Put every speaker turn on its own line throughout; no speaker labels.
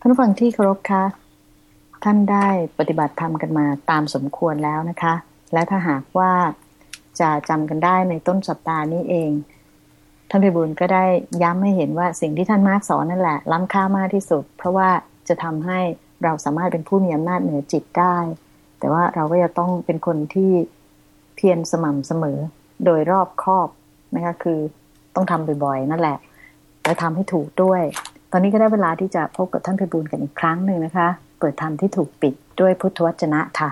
ท่านผู้ฟังที่เคารพคะ ท่านได้ปฏิบัติธรรมกันมาตามสมควรแล้วนะคะ และถ้าหากว่าจะจำกันได้ในต้นสัปดาห์นี้เองท่านพิบูลก็ได้ย้ำให้เห็นว่าสิ่งที่ท่านมาร์กสอนนั่นแหละ ล้ำค่ามากที่สุด เพราะว่าจะทำให้เราสามารถเป็นผู้มีอำนาจเหนือจิตได้ แต่ว่าเราก็จะต้องเป็นคนที่เพียรสม่ำเสมอ โดยรอบคอบนะคะคือต้องทำบ่อยๆ นั่นแหละ และทำให้ถูกด้วย ตอนนี้ก็ได้เวลาที่จะพบกับท่านพิบูลกันอีกครั้งหนึ่งนะคะ เปิดธรรมที่ถูกปิดด้วยพุทธวจนะค่ะ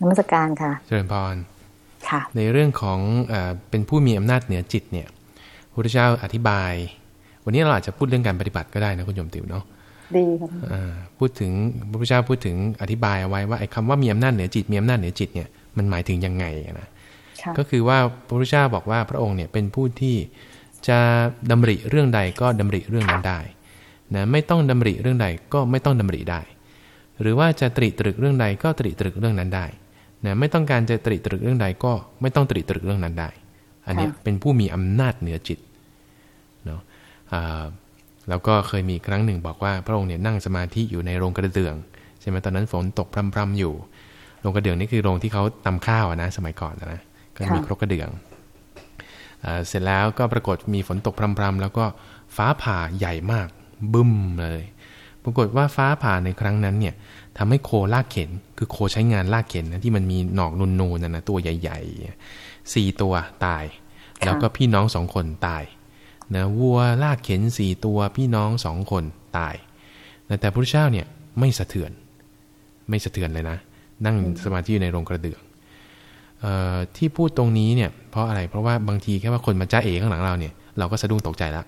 นมัสการค่ะ
เจริญพร
ค่ะ
ในเรื่องของเออเป็นผู้มีอำนาจเหนือจิตเนี่ยพระพุทธเจ้าอธิบาย วันนี้เราอาจจะพูดเรื่องการปฏิบัติก็ได้นะคุณโยมติ๋วเนาะ
ดีครับ
อ่าพูดถึงพระพุทธเจ้าพูดถึงอธิบายเอาไว้ว่าไอ้คำว่ามีอำนาจเหนือจิตมีอำนาจเหนือจิตเนี่ยมันหมายถึงยังไงนะ
ค่ะ
ก็คือว่าพระพุทธเจ้าบอกว่าพระองค์เนี่ยเป็นผู้ที่จะดำริเรื่องใดก็ดำริเรื่องนั้นได้ นะไม่ต้องดำริเรื่องใดก็ไม่ต้องดำริได้ หรือว่าจะตริตรึกเรื่องใดก็ตริตรึกเรื่องนั้นได้นะไม่ต้องการจะตริตรึกเรื่องใดก็ไม่ต้องตริตรึกเรื่องนั้นได้ อันเนี้ยเป็นผู้มีอำนาจเหนือจิตเนาะอ่าแล้วก็เคยมีครั้งหนึ่งบอกว่าพระองค์เนี่ยนั่งสมาธิอยู่ในโรงกระเดื่องใช่ไหมตอนนั้นฝนตกพรำๆอยู่โรงกระเดื่องนี่คือโรงที่เขาตำข้าวอะนะสมัยก่อนอะนะก็มี
ค่ะ
ครกกระเดื่องเอ่อเสร็จแล้วก็ปรากฏมีฝนตกพรำๆแล้วก็ฟ้าผ่าใหญ่มาก บึ้มเลย ปรากฏว่าฟ้าผ่าในครั้งนั้นเนี่ยทำให้โคลากเข็น คือโคใช้งานลากเข็นนะที่มันมีหนอกนูนๆนนะตัวใหญ่ๆสี่ตัวตาย แล้วก็พี่น้องสองคนตายนะวัวลากเข็นสี่ตัวพี่น้องสองคนตายนะแต่พระเจ้าเนี่ยไม่สะเทือน ไม่สะเทือนเลยนะ นั่งสมาธิอยู่ในโรงกระเดื่องที่พูดตรงนี้เนี่ยเพราะอะไรเพราะว่าบางทีแค่ว่าคนมาจ้าเอข้างหลังเราเนี่ยเราก็สะดุ้งตกใจแล้ว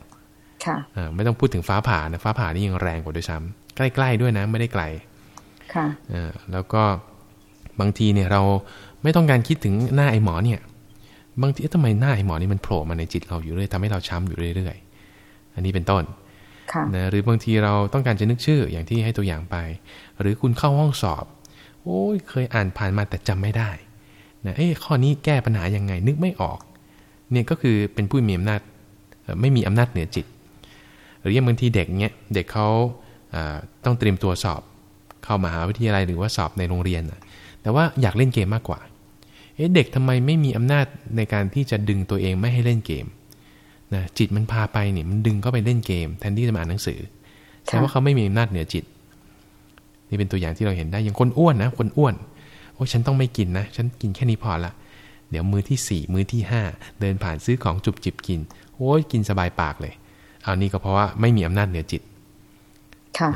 ค่ะ
เออไม่ต้องพูดถึงฟ้าผ่านะฟ้าผ่านี่ยังแรงกว่าด้วยซ้ำใกล้ๆด้วยนะไม่ได้ไกล
ค่ะ
เออแล้วก็บางทีเนี่ยเราไม่ต้องการคิดถึงหน้าไอ้หมอเนี่ย บางทีเอ๊ะทำไมหน้าไอ้หมอนี่มันโผล่มาในจิตเราอยู่เรื่อยทำให้เราช้ำอยู่เรื่อยๆอันนี้เป็นต้น
ค่ะ
นะหรือบางทีเราต้องการจะนึกชื่ออย่างที่ให้ตัวอย่างไป หรือคุณเข้าห้องสอบ โอ้ยเคยอ่านผ่านมาแต่จำไม่ได้นะเอ้ข้อนี้แก้ปัญหายังไงนึกไม่ออก เนี่ยก็คือเป็นผู้มีอำนาจเอ่อไม่มีอำนาจเหนือจิต หรือย่างบางทีเด็กเนี้ยเด็กเขาต้องเตรียมตัวสอบเข้ามหาวิทยาลัยหรือว่าสอบในโรงเรียนนะแต่ว่าอยากเล่นเกมมากกว่าเอ๊ะเด็กทำไมไม่มีอำนาจในการที่จะดึงตัวเองไม่ให้เล่นเกมนะจิตมันพาไปเนี่ยมันดึงเข้าไปเล่นเกม แทนที่จะมาอ่านหนังสือแสดงว่าเขาไม่มีอำนาจเหนือจิต นี่เป็นตัวอย่างที่เราเห็นได้อย่างคนอ้วนนะคนอ้วนโอ้ฉันต้องไม่กินนะ ฉันกินแค่นี้พอละเดี๋ยวมือที่สี่มือที่ห้าเดินผ่านซื้อของจุบจิบกินโอ้ยกินสบายปากเลย อานี่ก็เพราะว่าไม่มีอำนาจเหนือจิต
ค่ะ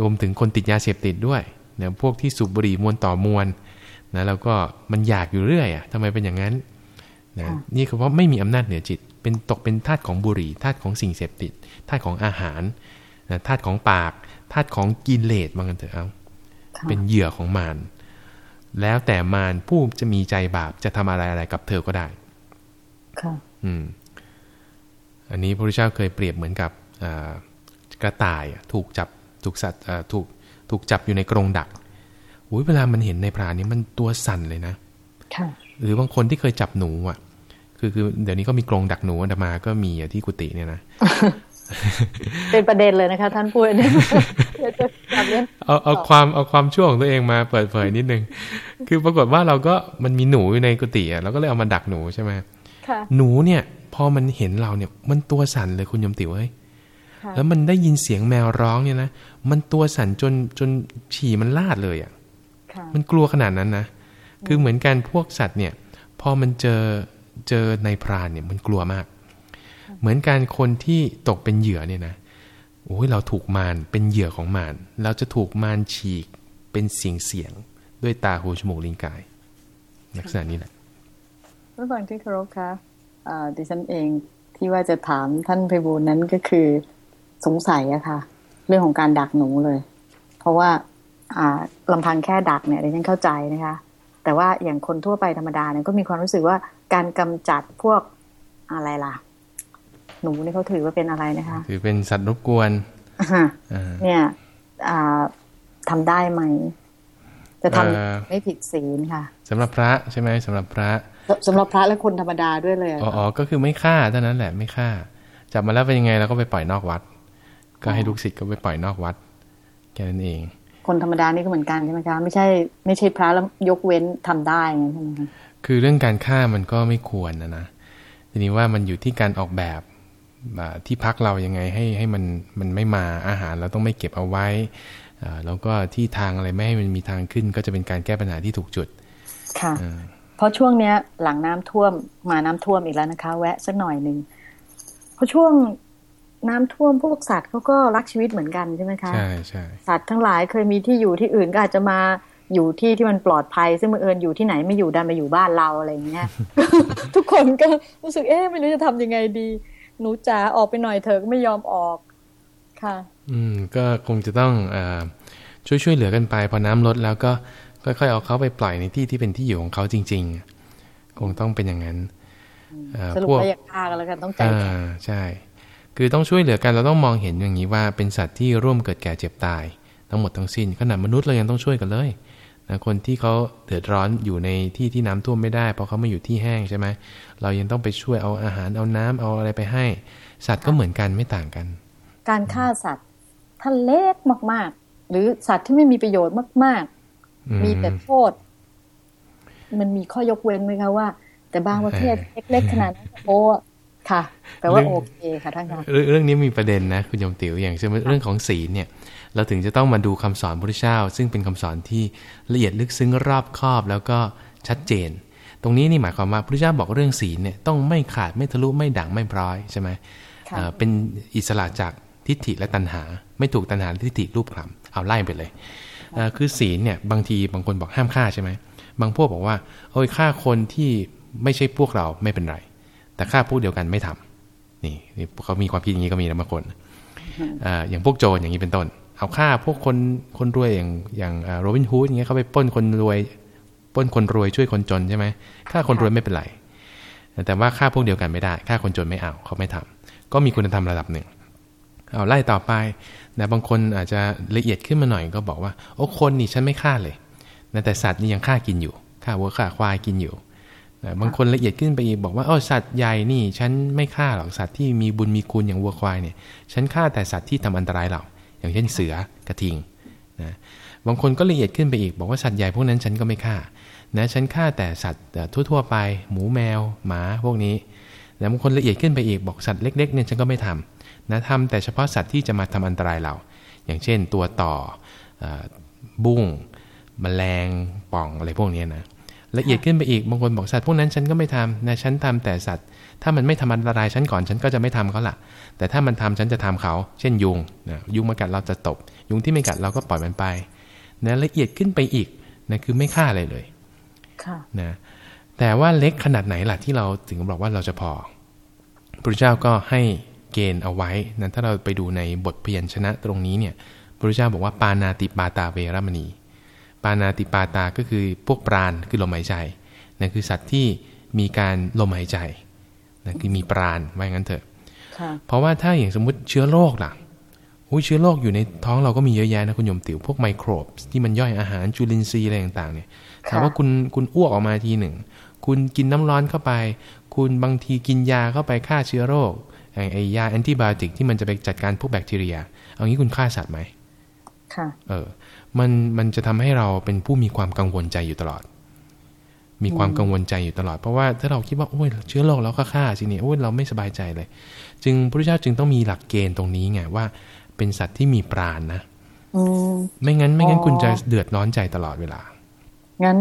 รวมถึงคนติดยาเสพติดด้วยนะพวกที่สูบบุหรี่มวลต่อมวลนะแล้วก็มันอยากอยู่เรื่อยอะทำไมเป็นอย่างนั้นนะ
ค่ะ
นี่คือเพราะไม่มีอำนาจเหนือจิต เป็นตกเป็นทาสของบุหรี่ทาสของสิ่งเสพติดทาสของอาหารนะทาสของปากทาสของกิเลสบางกันเถอะเอา
ค่ะ
เป็นเหยื่อของมารแล้วแต่มารผู้จะมีใจบาปจะทำอะไรอะไรกับเธอก็ได้
ค่ะ
อืม อันนี้พระพุทธเจ้าเคยเปรียบเหมือนกับอ่ากระต่ายอะถูกจับถูกสัตว์อ่าถูกถูกจับอยู่ในกรงดักอุ้ยเวลามันเห็นในพรานนี้มันตัวสั่นเลยนะ
ค่ะ
หรือบางคนที่เคยจับหนูอะ คือคือเดี๋ยวนี้ก็มีกรงดักหนูอาตมาก็มีอะที่กุฏิเนี่ยนะ
เป็นประเด็นเลยนะคะท่านพูดเนี่ยเดี๋ยวจะกลับเรียน
เอาเอาความเอาความชั่วของตัวเองมาเปิดเผยนิดนึง คือปรากฏว่าเราก็มันมีหนูอยู่ในกุฏิอะเราก็เลยเอามาดักหนูใช่ไหม
ค่ะ
หนูเนี่ย พอมันเห็นเราเนี่ย มันตัวสั่นเลยคุณยมติ๋วเอ้ย
ค่ะ
แล้วมันได้ยินเสียงแมวร้องเนี่ยนะ มันตัวสั่นจนจนฉี่มันลาดเลยอะ่ะ
ค่ะ
มันกลัวขนาดนั้นนะ คือเหมือนกันพวกสัตว์เนี่ย พอมันเจอเจอในพรานเนี่ยมันกลัวมาก เหมือนการคนที่ตกเป็นเหยื่อเนี่ยนะ โอ้ยเราถูกมารเป็นเหยื่อของมาร เราจะถูกมารฉีกเป็นเสียงเสียงๆด้วยตาหูจมูกลิ้นกาย ลักษณะนี้แหละ
ท่านฟังที่เคารพคะอ่า ดิฉันเองที่ว่าจะถามท่านไพบูลย์นั้นก็คือสงสัยอะค่ะ เรื่องของการดักหนูเลย เพราะว่าอ่าลำพังแค่ดักเนี่ยดิฉันเข้าใจนะคะ แต่ว่าอย่างคนทั่วไปธรรมดาเนี่ยก็มีความรู้สึกว่าการกำจัดพวกอะไรล่ะ หนูนี่เขาถือว่าเป็นอะไรนะคะ
ถือเป็นสัตว์รบกวน
อ่า
อ่า
เนี่ยอ่าทำได้ไหม จะทำ
เอ่อ
ไม่ผิดศีลค่ะ
สำหรับพระใช่ไหมสำหรับพระ
สำสำหรับพระและคนธรรมดาด้วยเลยอะ
อ๋ออ๋อก็คือไม่ฆ่าเท่านั้นแหละไม่ฆ่า จับมาแล้วเป็นยังไงเราก็ไปปล่อยนอกวัด ก็ให้ลูกศิษย์ก็ไปปล่อยนอกวัดแค่นั้นเอง
คนธรรมดานี่ก็เหมือนกันใช่ไหมคะไม่ใช่ไม่ใช่พระแล้วยกเว้นทำได้ไงใช่ไหมคะ
คือเรื่องการฆ่ามันก็ไม่ควรนะนะทีนี้ว่ามันอยู่ที่การออกแบบที่พักเรายังไงให้ให้มันมันไม่มาอาหารเราต้องไม่เก็บเอาไว้แล้วก็ที่ทางอะไรไม่ให้มันมีทางขึ้น ก็จะเป็นการแก้ปัญหาที่ถูกจุด
ค่ะ เพราะช่วงเนี้ย หลังน้ำท่วมมาน้ำท่วมอีกแล้วนะคะ แวะสักหน่อยหนึ่งเพราะช่วงน้ำท่วมพวกสัตว์เขาก็รักชีวิตเหมือนกันใช่ไหมคะ
ใช่ใช่
สัตว์ทั้งหลายเคยมีที่อยู่ที่อื่นก็อาจจะมาอยู่ที่ที่มันปลอดภัย ซึ่งบังเอิญอยู่ที่ไหนไม่อยู่ดันมาอยู่บ้านเราอะไรอย่างเงี้ยทุกคนก็รู้สึกเอ๊ะไม่รู้จะทำยังไงดี หนูจ๋าออกไปหน่อยเธอก็ไม่ยอมออกค่ะ
อืมก็คงจะต้องอช่วยช่วยเหลือกันไป พอน้ำลดแล้วก็ ค่อยๆเอาเขาไปปล่อยในที่ที่เป็นที่อยู่ของเขาจริง ๆ คงต้องเป็นอย่างนั้น
สรุปว่าอยากฆ่ากันแล้วกันต้องใจ
ใช่ คือต้องช่วยเหลือกันเราต้องมองเห็นอย่างนี้ว่าเป็นสัตว์ที่ร่วมเกิดแก่เจ็บตาย ทั้งหมดทั้งสิ้นขนาดมนุษย์เรายังต้องช่วยกันเลยนะคนที่เขาเดือดร้อนอยู่ในที่ที่น้ำท่วมไม่ได้ เพราะเขาไม่อยู่ที่แห้งใช่ไหมเรายังต้องไปช่วยเอาอาหารเอาน้ำเอาอะไรไปให้ สัตว์ก็เหมือนกันไม่ต่างกัน
การฆ่าสัตว์ถ้าเล็กมาก ๆ หรือสัตว์ที่ไม่มีประโยชน์มากๆ มีแต่โทษ มันมีข้อยกเว้นไหมคะว่า แต่บางประเทศเล็กๆขนาดนั้นโอ้ค่ะแปลว่าโอเคค่ะท่านคะ
เรื่องนี้มีประเด็นนะคุณยมติ๋วอย่างเช่นเรื่องของศีลเนี่ย เราถึงจะต้องมาดูคำสอนพระพุทธเจ้า ซึ่งเป็นคำสอนที่ละเอียดลึกซึ้งรอบคอบแล้วก็ชัดเจน ตรงนี้นี่หมายความว่าพระพุทธเจ้าบอกเรื่องศีลเนี่ยต้องไม่ขาดไม่ทะลุไม่ด่างไม่พร้อยใช่ไหมเป็นอิสระจากทิฏฐิและตัณหา ไม่ถูกตัณหาทิฏฐิรูปคลำเอาไล่ไปเลย คือศีลเนี่ยบางทีบางคนบอกห้ามฆ่าใช่ไหมบางพวกบอกว่าโอ้ยฆ่าคนที่ไม่ใช่พวกเราไม่เป็นไร แต่ฆ่าพวกเดียวกันไม่ทำนี่เขามีความคิดอย่างนี้ก็มีนะบางคนอย่างพวกโจรอย่างนี้เป็นต้น เอาฆ่าพวกคนคนรวยอย่างอย่างโรบินฮูดอย่างเงี้ยเขาไปป้นคนรวยป้นคนรวยช่วยคนจนใช่ไหมฆ่าคนรวยไม่เป็นไรแต่ว่าฆ่าพวกเดียวกันไม่ได้ฆ่าคนจนไม่เอาเขาไม่ทำก็มีคุณธรรมระดับหนึ่ง เอาไล่ต่อไปนะบางคนอาจจะละเอียดขึ้นมาหน่อยก็บอกว่า โอ้คนนี่ฉันไม่ฆ่าเลยนะแต่สัตว์นี่ยังฆ่ากินอยู่ฆ่าวัวฆ่าควายกินอยู่นะบางคนละเอียดขึ้นไปอีกบอกว่าโอ๋อสัตว์ใหญ่นี่ ฉันไม่ฆ่าหรอกสัตว์ที่มีบุญมีคุณอย่างวัวควายเนี่ย ฉันฆ่าแต่สัตว์ที่ทำอันตรายเราอย่างเช่นเสือกระทิงนะบางคนก็ละเอียดขึ้นไปอีก บอกว่าสัตว์ใหญ่พวกนั้นฉันก็ไม่ฆ่านะฉันฆ่าแต่สัตว์ทั่วๆไป หมูแมว หมาพวกนี้แล้วบางคนละเอียดขึ้นไปอีกบอกสัตว์เล็กๆเนี่ยฉันก็ไม่ทำ นะทำแต่เฉพาะสัตว์ที่จะมาทำอันตรายเรา อย่างเช่นตัวต่อบุ้งมแมลงป่องอะไรพวกนี้นะละเอียดขึ้นไปอีกบางคนบอกสัตว์พวกนั้นฉันก็ไม่ทำนะฉันทำแต่สัตว์ ถ้ามันไม่ทำอันตรายฉันก่อนฉันก็จะไม่ทำเขาละแต่ถ้ามันทำฉันจะทำเขา เช่นยุงนะยุงมากัดเราจะตบ ยุงที่ไม่กัดเราก็ปล่อยมันไปนะละเอียดขึ้นไปอีกนะคือไม่ฆ่าอะไรเลยนะแต่ว่าเล็กขนาดไหนล่ะที่เราถึงบอกว่าเราจะพอพระเจ้าก็ให้ เกณฑ์เอาไว้นั้นถ้าเราไปดูในบทเพียนชนะตรงนี้เนี่ยพระเจ้าบอกว่าปานาติปาตาเวรมณี ปานาติปาตาก็คือพวกปราณคือลมหายใจนั่นคือสัตว์ที่มีการลมหายใจนะคือมีปราณไว้งั้นเถอะเพราะว่าถ้าอย่างสมมุติเชื้อโรคล่ะอุ้ยเชื้อโรคอยู่ในท้องเราก็มีเยอะแยะนะคุณโยมติ๋วพวกไมโครบที่มันย่อยอาหารจุลินทรีย์อะไรต่างๆเนี่ยถามว่าคุณคุณอ้วกออกมาทีหนึ่ง คุณกินน้ำร้อนเข้าไป คุณบางทีกินยาเข้าไปฆ่าเชื้อโรค ไอ้ยาแอนติบาโอติกที่มันจะไปจัดการพวกแบคทีเรีย เอางี้คุณฆ่าสัตว์ไหม
ค่ะเอ
อมันมันจะทำให้เราเป็นผู้มีความกังวลใจอยู่ตลอด มีความกังวลใจอยู่ตลอด เพราะว่าถ้าเราคิดว่าโอ้ยเชื้อโรคแล้วก็ฆ่าสิเนี่ยโอ้ยเราไม่สบายใจเลย จึงพระพุทธเจ้าจึงต้องมีหลักเกณฑ์ตรงนี้ไงว่า เป็นสัตว์ที่มีปราณนะไม่งั้นไม่งั้นคุณจะเดือดร้อนใจตลอดเวลา
งั้น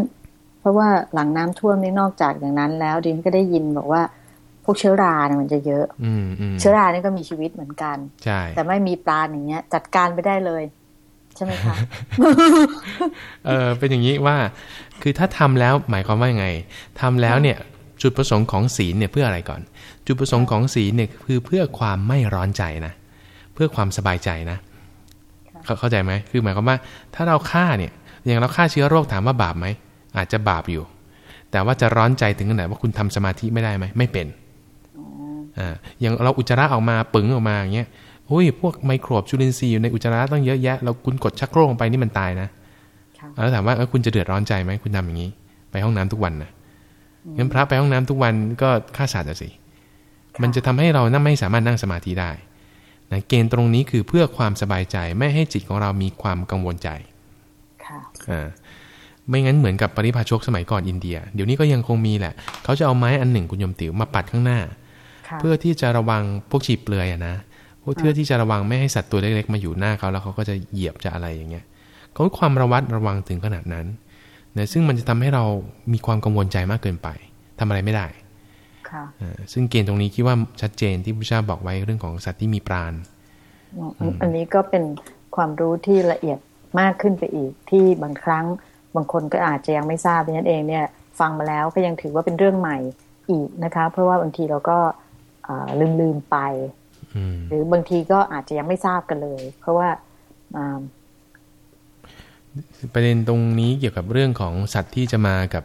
เพราะว่าหลังน้ำท่วมนี่นอกจากอย่างนั้นแล้วดินก็ได้ยินบอกว่า พวกเชื้อราเนี่ยมันจะเยอะเชื้อรานี่ก็มีชีวิตเหมือนกัน
ใช่
แต่ไม่มีปราณอย่างเงี้ย จัดการไปได้เลย ใช่ไหมคะ
เออเป็นอย่างนี้ว่า คือถ้าทำแล้วหมายความว่ายังไงทำแล้วเนี่ย จุดประสงค์ของศีลเนี่ยเพื่ออะไรก่อน จุดประสงค์ของศีลเนี่ยคือเพื่อความไม่ร้อนใจนะเพื่อความสบายใจนะเข้าใจไหมคือหมายความว่า ถ้าเราฆ่าเนี่ย อย่างเราฆ่าเชื้อโรคถามว่าบาปไหมอาจจะบาปอยู่ แต่ว่าจะร้อนใจถึงขนาดว่าคุณทำสมาธิไม่ได้ไหมไม่เป็น อ่าอย่างเราอุจจาระออกมาปึงออกมาอย่างเงี้ยอุ้ยพวกไมโครบจุลินทรีย์อยู่ในอุจจาระต้องเยอะแยะเราคุณกดชักโครกลงไปนี่มันตายนะแล้วถามว่าคุณจะเดือดร้อนใจไหมคุณทำอย่างนี้ ไปห้องน้ำทุกวันนะงั้นพระไปห้องน้ำทุกวันก็ฆ่าสัตว์สิมันจะทำให้เรานั่งไม่สามารถนั่งสมาธิได้นะเกณฑ์ตรงนี้คือเพื่อความสบายใจไม่ให้จิตของเรามีความกังวลใจ
ค่ะ
อ่าไม่งั้นเหมือนกับปริพาชกสมัยก่อนอินเดีย เดี๋ยวนี้ก็ยังคงมีแหละ เขาจะเอาไม้อันหนึ่งคุณโยมติ๋วมาปัดข้างหน้า
ค่ะ
เพื่อที่จะระวังพวกฉีบเปลือยอะนะเพื่อที่จะระวังไม่ให้สัตว์ตัวเล็กๆมาอยู่หน้าเขาแล้วเขาก็จะเหยียบจะอะไรอย่างเงี้ยเขาความระวัดระวังถึงขนาดนั้นนะซึ่งมันจะทำให้เรามีความกังวลใจมากเกินไปทำอะไรไม่ได้
ค่ะ
อ่าซึ่งเกณฑ์ตรงนี้คิดว่าชัดเจนที่พระเจ้าบอกไว้เรื่องของสัตว์ที่มีปราณ
อันอันนี้ก็เป็นความรู้ที่ละเอียดมากขึ้นไปอีกที่บางครั้งบางคนก็อาจจะยังไม่ทราบดังนั้นเองเนี่ย ฟังมาแล้วก็ยังถือว่าเป็นเรื่องใหม่อีกนะคะ เพราะว่าบางทีเราก็ ลืมลืมๆไป
อืม
หรือบางทีก็อาจจะยังไม่ทราบกันเลย เพราะว่าอ่า
ประเด็นตรงนี้เกี่ยวกับเรื่องของสัตว์ที่จะมากับ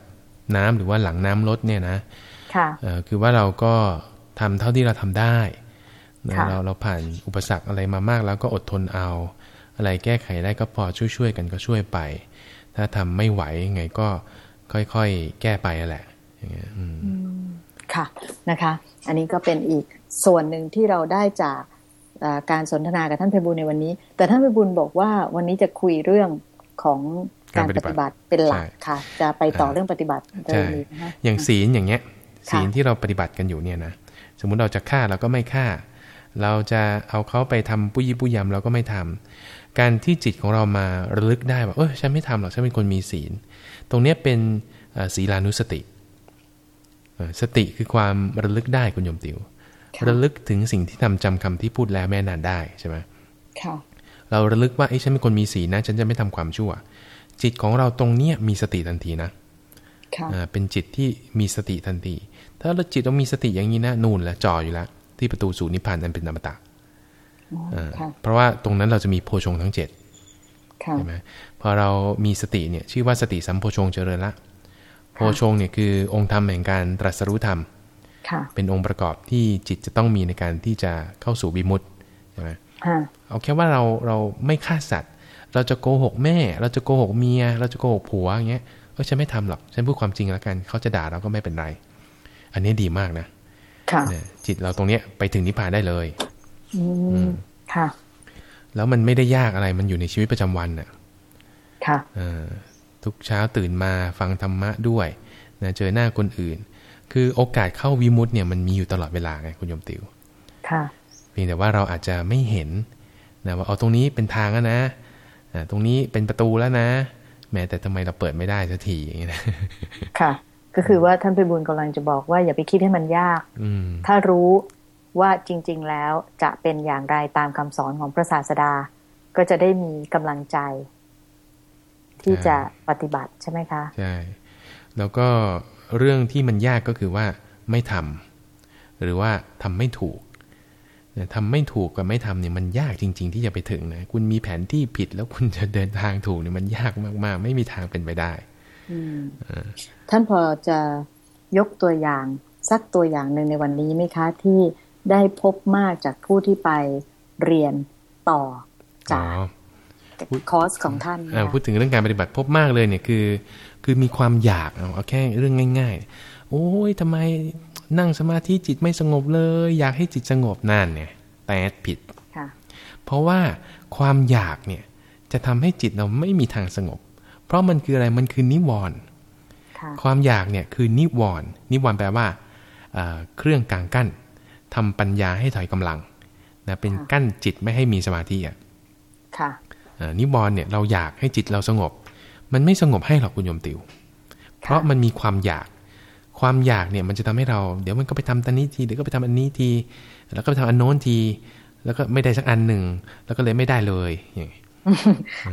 น้ำหรือว่าหลังน้ำลดเนี่ยนะ
ค่ะ
เอ่อคือว่าเราก็ทำเท่าที่เราทำได้นะ
ค่ะ
เราเราผ่านอุปสรรคอะไรมามากแล้วก็อดทนเอา อะไรแก้ไขได้ก็พอช่วยๆกันก็ช่วยไป ถ้าทำไม่ไหวยังไงก็ค่อยๆแก้ไปนั่นแหละ อย่างเงี้ยอืม
ค่ะนะคะ อันนี้ก็เป็นอีกส่วนหนึ่งที่เราได้จากเอ่อการสนทนากับท่านเพบุญในวันนี้ แต่ท่านเพบุญบอกว่าวันนี้จะคุยเรื่องของการปฏิบัติเป็นหลักค่ะ จะไปต่อเรื่องปฏิบัติโดย
ใช่
นี้นะคะ
อย่างศีลอย่างเงี้ย
ค่ะ
ศีลที่เราปฏิบัติกันอยู่เนี่ยนะสมมุติเราจะฆ่าเราก็ไม่ฆ่า เราจะเอาเขาไปทำปุยยี่ปุยยำเราก็ไม่ทำการที่จิตของเรามาระลึกได้ว่าเออฉันไม่ทำหรอกฉันเป็นคนมีศีล ตรงเนี้ยเป็นเอ่อศีลานุสติเอ่อ สติคือความระลึกได้คุณโยมติว
ค่ะ
ระลึกถึงสิ่งที่ทำจำคำที่พูดแล้วแม่นานได้ใช่ไหม
ค่ะ
เราระลึกว่าเอ้ฉันเป็นคนมีศีลนะฉันจะไม่ทำความชั่ว จิตของเราตรงเนี้ยมีสติทันทีนะ
ค่ะ
อ่าเป็นจิตที่มีสติทันที ถ้าเราจิตเรามีสติอย่างนี้นะนู่นแหละจ่ออยู่แล้วที่ประตูสู่นิพพานอันเป็นอมตะอ่า
ค่ะ
เพราะว่าตรงนั้นเราจะมีโพชงทั้งเจ็ด
ค่ะ
ใช่ไหมพอเรามีสติเนี่ยชื่อว่าสติสัมโพชงเจริญละโพชงเนี่ยคือองค์ธรรมแห่งการตรัสรู้ธรรม
ค่ะ
เป็นองค์ประกอบที่จิตจะต้องมีในการที่จะเข้าสู่วิมุตติใช่ไหม
ค่ะ
เอาแค่ว่าเราเราไม่ฆ่าสัตว์ เราจะโกหกแม่ เราจะโกหกเมีย เราจะโกหกผัวอย่างเงี้ยเออฉันไม่ทำหรอกฉันพูดความจริงแล้วกัน เขาจะด่าเราก็ไม่เป็นไร อันนี้ดีมากนะ
ค่ะ
เนี่ยจิตเราตรงเนี้ยไปถึงนิพพานได้เลย
อืมค่ะ
แล้วมันไม่ได้ยากอะไรมันอยู่ในชีวิตประจำวันน่ะ
ค่ะ
เออ ทุกเช้าตื่นมาฟังธรรมะด้วยนะเจอหน้าคนอื่น คือโอกาสเข้าวิมุตติเนี่ยมันมีอยู่ตลอดเวลาไงคุณโยมติว
ค่ะ
เพียงแต่ว่าเราอาจจะไม่เห็นนะว่าเอาตรงนี้เป็นทางแล้วนะอ่าตรงนี้เป็นประตูแล้วนะ แม้แต่ทำไมเราเปิดไม่ได้สักทีอย่างเงี้ยนะ
ค่ะ ก็คือว่าท่านเพบุญกำลังจะบอกว่าอย่าไปคิดให้มันยาก
อืม
ถ้ารู้ว่าจริง ๆ แล้วจะเป็นอย่างไรตามคำสอนของพระศาสดา ก็จะได้มีกำลังใจ ที่จะปฏิบัติใช่ไหมคะ
ใช่แล้วก็เรื่องที่มันยากก็คือว่าไม่ทำหรือว่าทำไม่ถูกเนี่ยทำไม่ถูกกับไม่ทำเนี่ยมันยากจริง ๆ ที่จะไปถึงนะคุณมีแผนที่ผิดแล้วคุณจะเดินทางถูกเนี่ยมันยากมาก ๆ ไม่มีทางเป็นไปได้
ท่านพอจะยกตัวอย่างสักตัวอย่างหนึ่งในวันนี้ไหมคะที่ได้พบมากจากผู้ที่ไปเรียนต่อ
อ๋
จา
อ
ก คอร์สของท่าน
อ่า
นะคะ
พูดถึงเรื่องการปฏิบัติพบมากเลยเนี่ยคือ คือมีความอยากเอาเอาแค่เรื่องง่าย ๆ โอ้ยทำไมนั่งสมาธิจิตไม่สงบเลย อยากให้จิตสงบนั่นเนี่ยแต่ผิด
ค่ะ
เพราะว่าความอยากเนี่ยจะทำให้จิตเราไม่มีทางสงบ เพราะมันคืออะไรมันคือนิวรณ์
ค่ะ
ความอยากเนี่ยคือนิวรณ์นิวรณ์แปลว่าเอ่อเครื่องกลางกั้นทำปัญญาให้ถอยกำลังนะเป็นกั้นจิตไม่ให้มีสมาธิอะ
ค่ะ
เอ่อ นิวรณ์เนี่ยเราอยากให้จิตเราสงบ มันไม่สงบให้หรอกคุณโยมติว เพราะมันมีความอยาก ความอยากเนี่ยมันจะทำให้เราเดี๋ยวมันก็ไปทำตันนี้ทีเดี๋ยวก็ไปทำอันนี้ที แล้วก็ไปทำอันโน้นที แล้วก็ไม่ได้สักอันหนึ่งแล้วก็เลยไม่ได้เลยอย่างนี้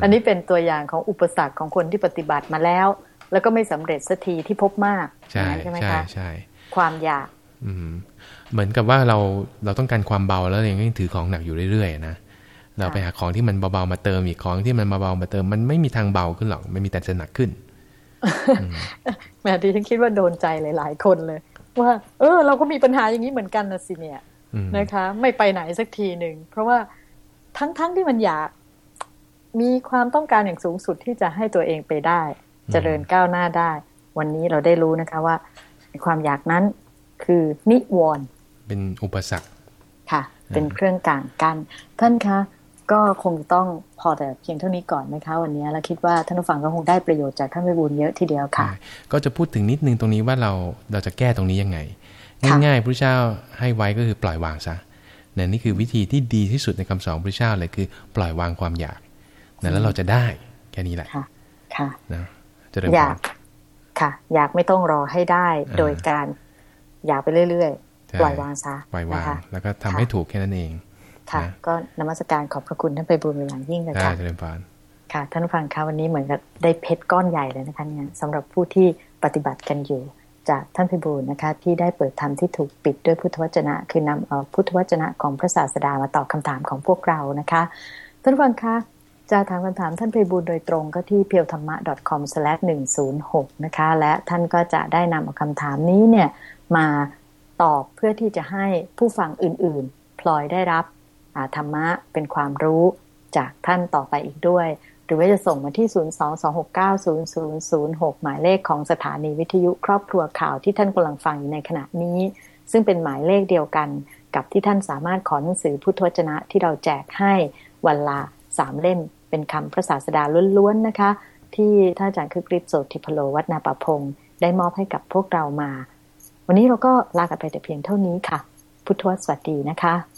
อันนี้เป็นตัวอย่างของอุปสรรคของคนที่ปฏิบัติมาแล้ว แล้วก็ไม่สำเร็จสักทีที่พบมาก
ใช่
อย่างนั้นใช่ไหม
ใช่
คะ
ใช่
ความอยาก
อืมเหมือนกับว่าเราเราต้องการความเบาแล้วยังถือของหนักอยู่เรื่อยๆนะ เราไปหาของที่มันเบาๆมาเติมอีกของที่มันเบาๆมาเติม มันไม่มีทางเบาขึ้นหรอกมันมีแต่จะหนักขึ้น
แหม่ดิฉันคิดว่าโดนใจหลายๆคนเลย ว่า เออ เราก็มีปัญหาอย่างนี้เหมือนกันนะสิเนี่ย
อืม
นะคะ ไม่ไปไหนสักทีหนึ่งเพราะว่าทั้งๆทที่มันอยาก มีความต้องการอย่างสูงสุดที่จะให้ตัวเองไปได้เจริญก้าวหน้าได้ วันนี้เราได้รู้นะคะว่า ความอยากนั้นคือนิวรณ์
เป็นอุปสรรค
ค่ะ เป็นเครื่องกลางกัน ท่านคะ ก็คงต้องพอแต่เพียงเท่านี้ก่อนนะคะวันนี้แล้วคิดว่าท่านผู้ฟังก็คงได้ประโยชน์จากท่านไปบุญเยอะทีเดียวค่ะ
ก็จะพูดถึงนิดนึงตรงนี้ว่าเราเราจะแก้ตรงนี้ยังไง ง่ายๆพระเจ้าให้ไว้ก็คือปล่อยวางซะนี่นี่คือวิธีที่ดีที่สุดในคำสอนพระเจ้าเลยคือ ปล่อยวางความอยากนะแล้วเราจะได้แค่นี้แหละ
ค่ะ ค่ะ
นะ
จะอยากค่ะ อยากไม่ต้องรอให้ได้โดยการอยากไปเรื่อยๆ ปล่อยวางซะ
ปล่อยวางแล้วก็ทำให้ถูกแค่นั้นเอง
ค่ะ ก็นมัสการขอบพระคุณท่านไปบุญอย่างยิ่งเลยค่ะเจริญพรค่ะ ท่านผู้ฟังคะวันนี้เหมือนกับได้เพชรก้อนใหญ่เลยนะคะเนี่ยสำหรับผู้ที่ปฏิบัติกันอยู่จากท่านพิบูลนะคะ ที่ได้เปิดธรรมที่ถูกปิดด้วยพุทธวจนะ คือนำเอาพุทธวจนะของพระศาสดามาตอบคาถามของพวกเรานะคะท่านฟังคะจะถามคำถามท่านพิบูลโดยตรงก็ที่เพียวธรรมะ .com/106 นะคะ และท่านก็จะได้นำเอาคำถามนี้เนี่ยมาตอบเพื่อที่จะให้ผู้ฟังอื่นๆ พลอยได้รับ ธรรมะเป็นความรู้จากท่านต่อไปอีกด้วย หรือว่าจะส่งมาที่ 022690006 หมายเลขของสถานีวิทยุครอบครัวข่าวที่ท่านกำลังฟังอยู่ในขณะนี้ ซึ่งเป็นหมายเลขเดียวกันกับที่ท่านสามารถขอหนังสือพุทธวจนะที่เราแจกให้วันละสามเล่ม เป็นคำพระศาสดาล้วนๆนะคะ ที่ท่านอาจารย์คือกริชโสติพโลวัฒนาปะพงศ์ได้มอบให้กับพวกเรามา วันนี้เราก็ลากันไปแต่เพียงเท่านี้ค่ะ พุทธวสวัสดีนะคะ